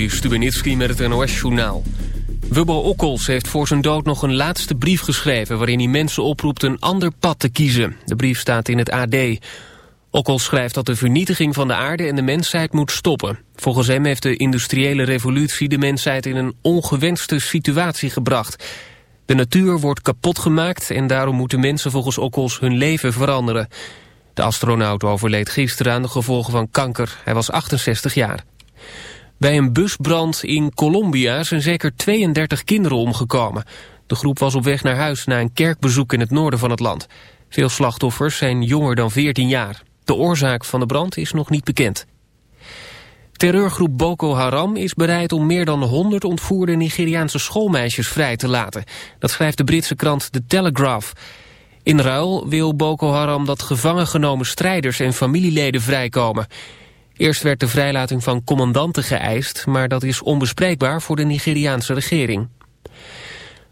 Juri met het NOS-journaal. Wubbo Okkels heeft voor zijn dood nog een laatste brief geschreven... waarin hij mensen oproept een ander pad te kiezen. De brief staat in het AD. Okkels schrijft dat de vernietiging van de aarde en de mensheid moet stoppen. Volgens hem heeft de industriële revolutie de mensheid in een ongewenste situatie gebracht. De natuur wordt kapot gemaakt en daarom moeten mensen volgens Okkels hun leven veranderen. De astronaut overleed gisteren aan de gevolgen van kanker. Hij was 68 jaar. Bij een busbrand in Colombia zijn zeker 32 kinderen omgekomen. De groep was op weg naar huis na een kerkbezoek in het noorden van het land. Veel slachtoffers zijn jonger dan 14 jaar. De oorzaak van de brand is nog niet bekend. Terreurgroep Boko Haram is bereid om meer dan 100 ontvoerde Nigeriaanse schoolmeisjes vrij te laten. Dat schrijft de Britse krant The Telegraph. In ruil wil Boko Haram dat gevangen genomen strijders en familieleden vrijkomen. Eerst werd de vrijlating van commandanten geëist, maar dat is onbespreekbaar voor de Nigeriaanse regering.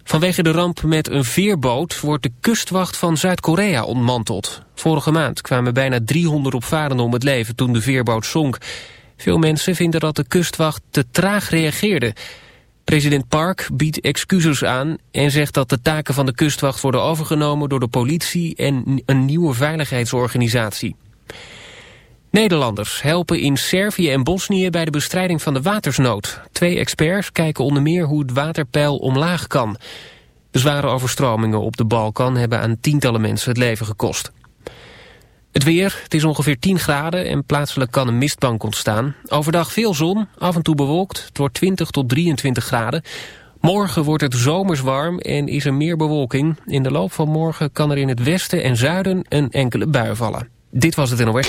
Vanwege de ramp met een veerboot wordt de kustwacht van Zuid-Korea ontmanteld. Vorige maand kwamen bijna 300 opvarenden om het leven toen de veerboot zonk. Veel mensen vinden dat de kustwacht te traag reageerde. President Park biedt excuses aan en zegt dat de taken van de kustwacht worden overgenomen door de politie en een nieuwe veiligheidsorganisatie. Nederlanders helpen in Servië en Bosnië bij de bestrijding van de watersnood. Twee experts kijken onder meer hoe het waterpeil omlaag kan. De zware overstromingen op de Balkan hebben aan tientallen mensen het leven gekost. Het weer, het is ongeveer 10 graden en plaatselijk kan een mistbank ontstaan. Overdag veel zon, af en toe bewolkt, het wordt 20 tot 23 graden. Morgen wordt het zomers warm en is er meer bewolking. In de loop van morgen kan er in het westen en zuiden een enkele bui vallen. Dit was het NOS.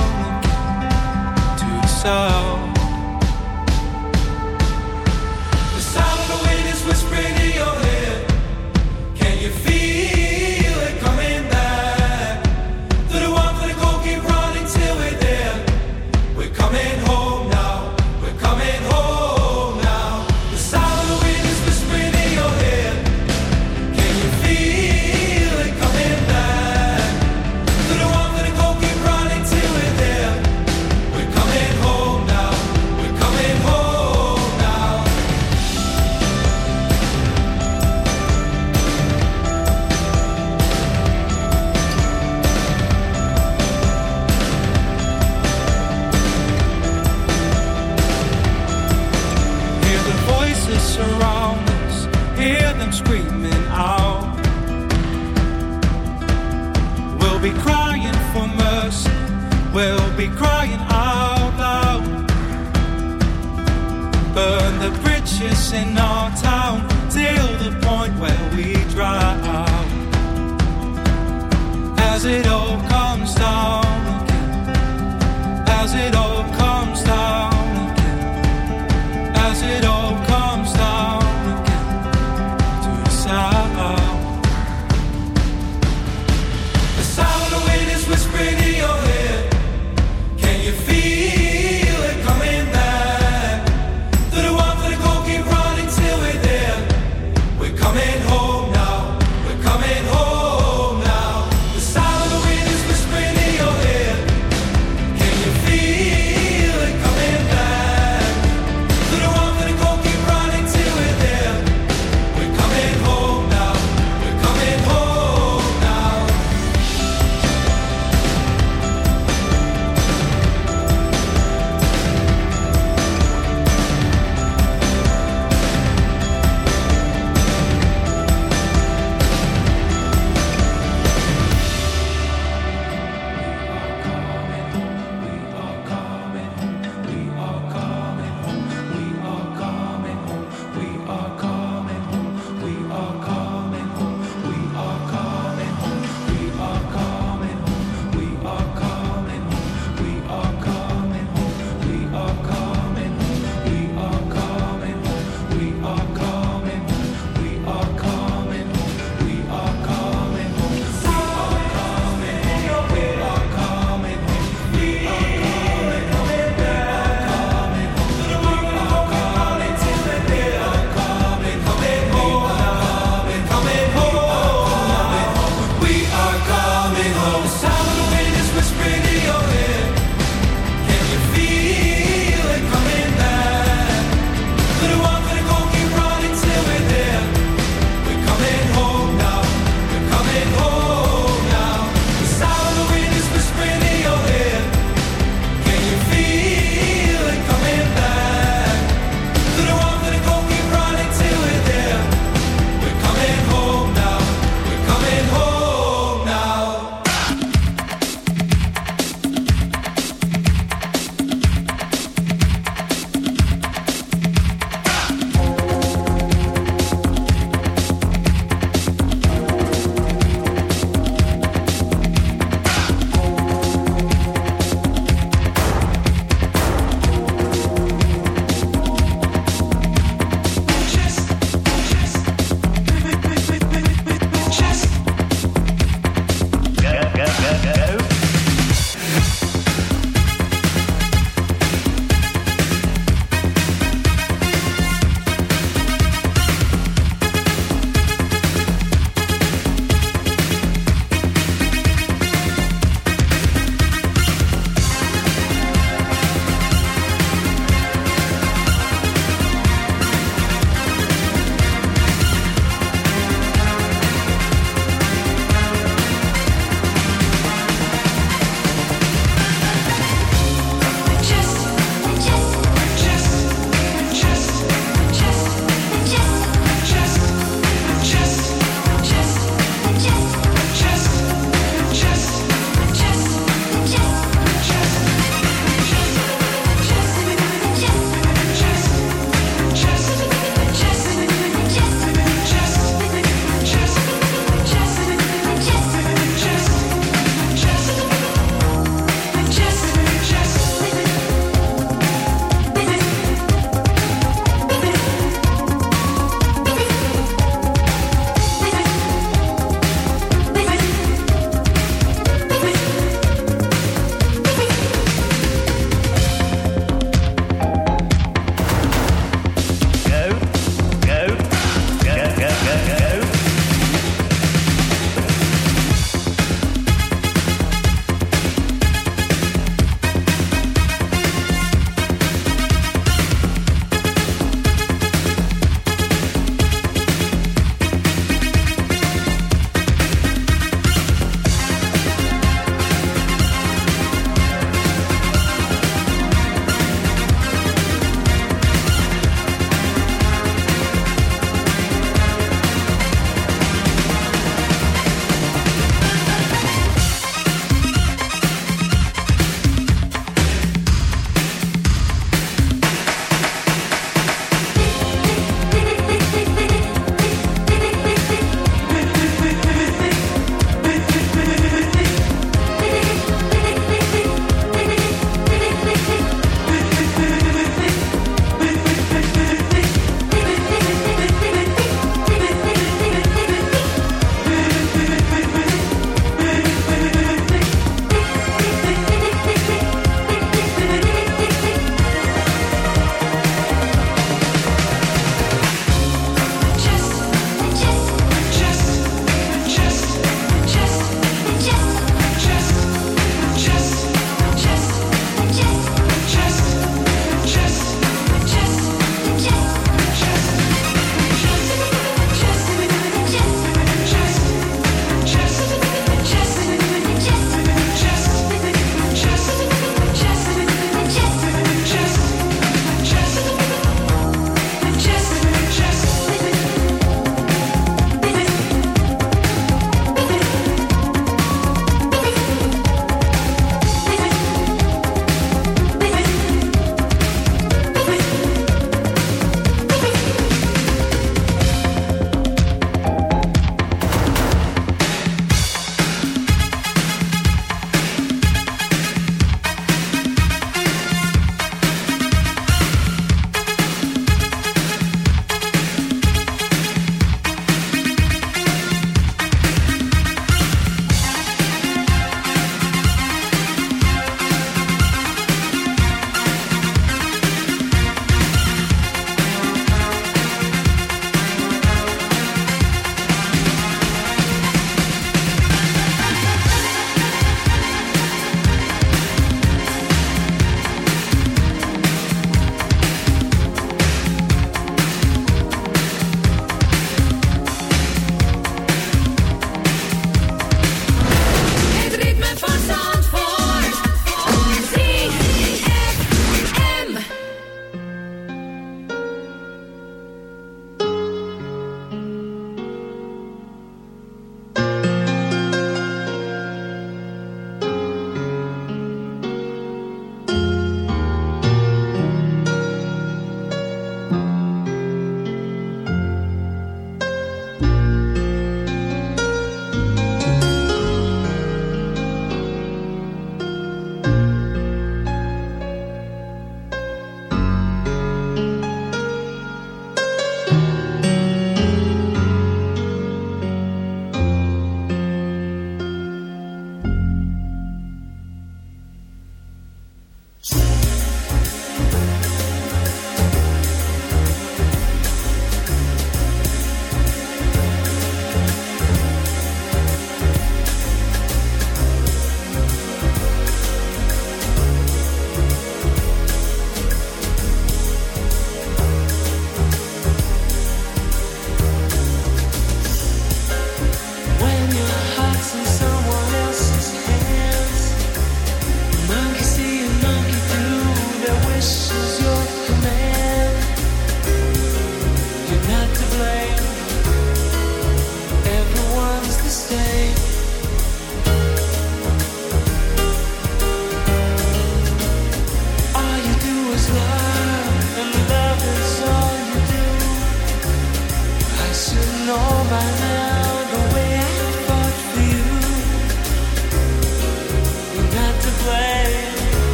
myself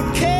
don't care,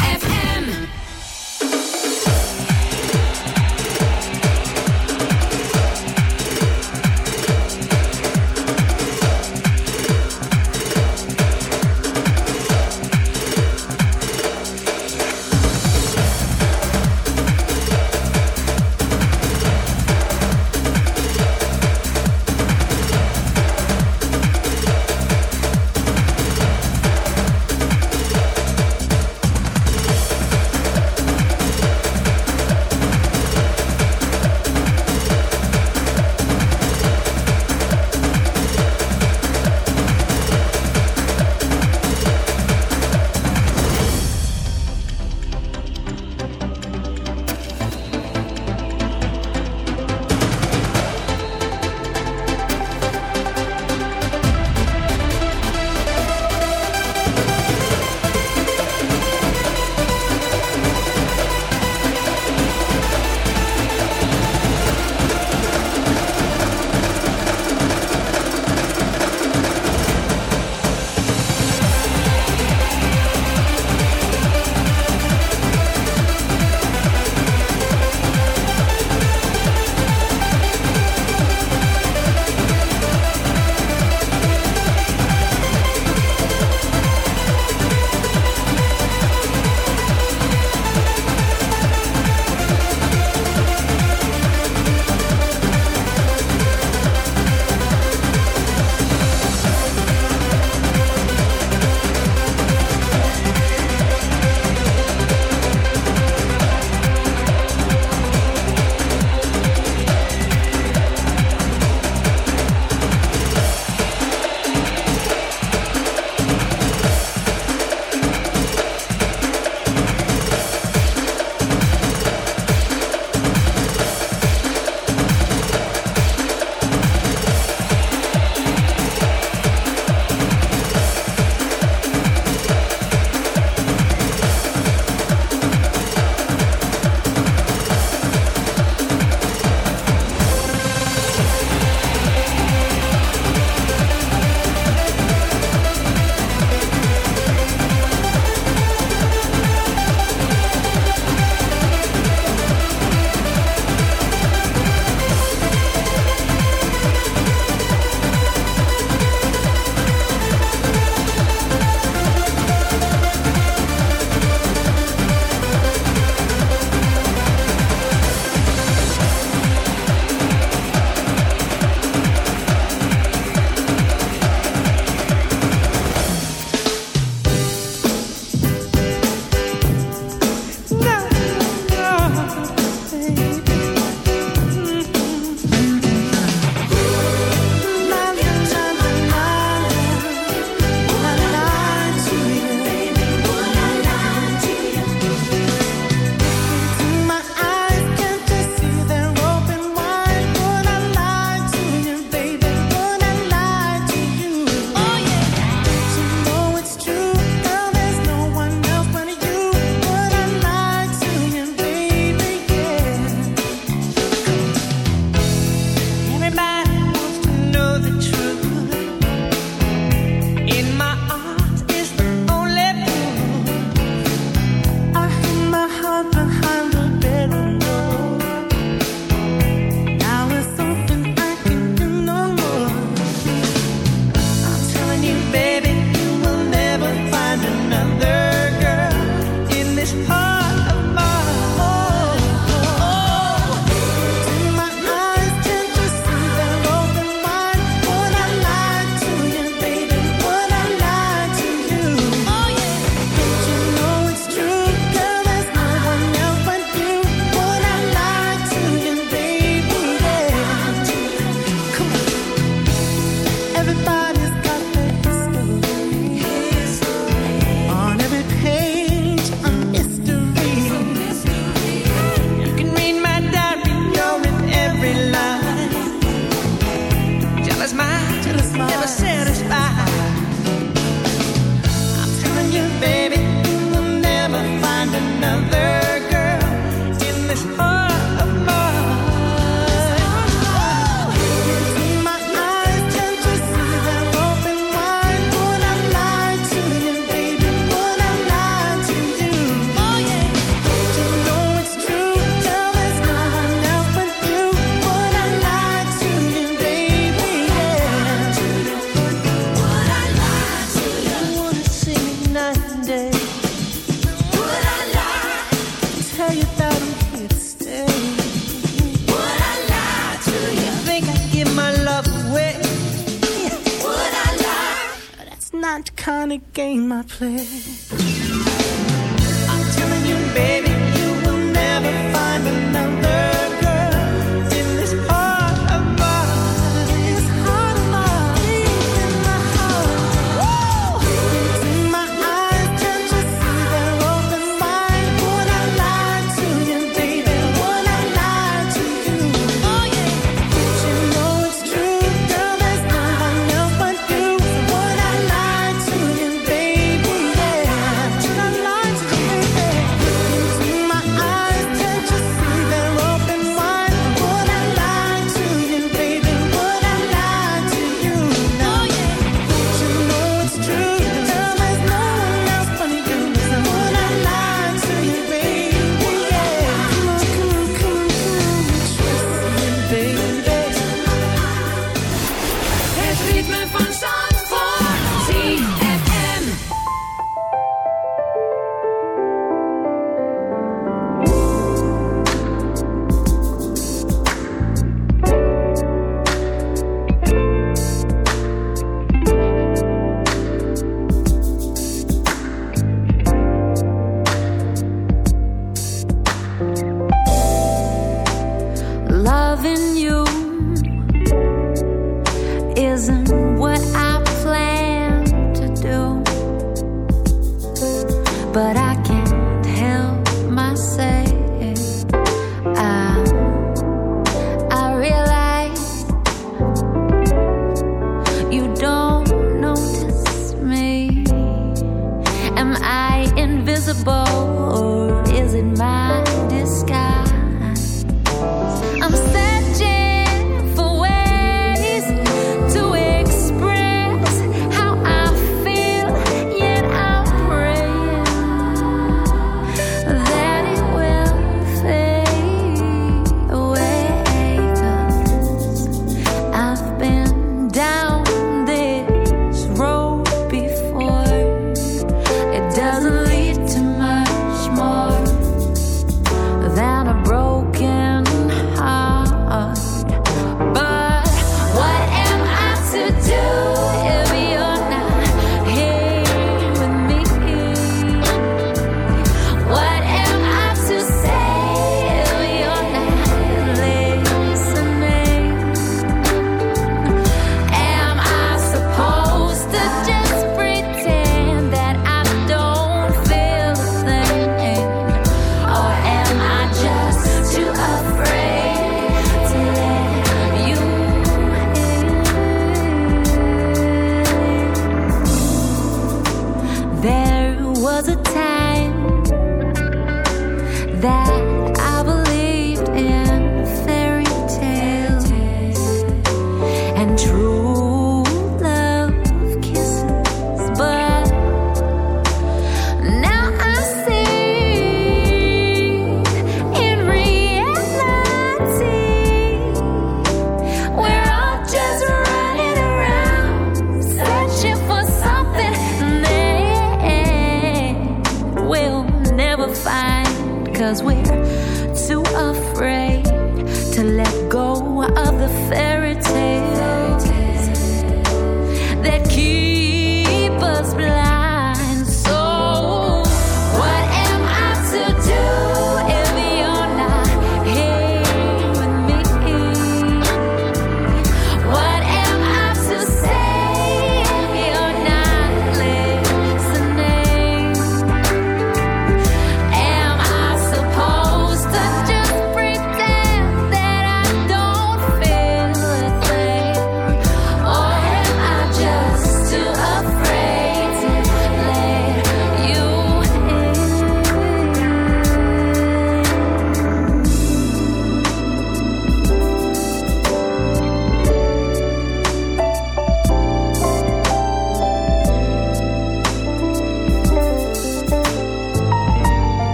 place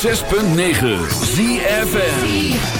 106.9 ZFN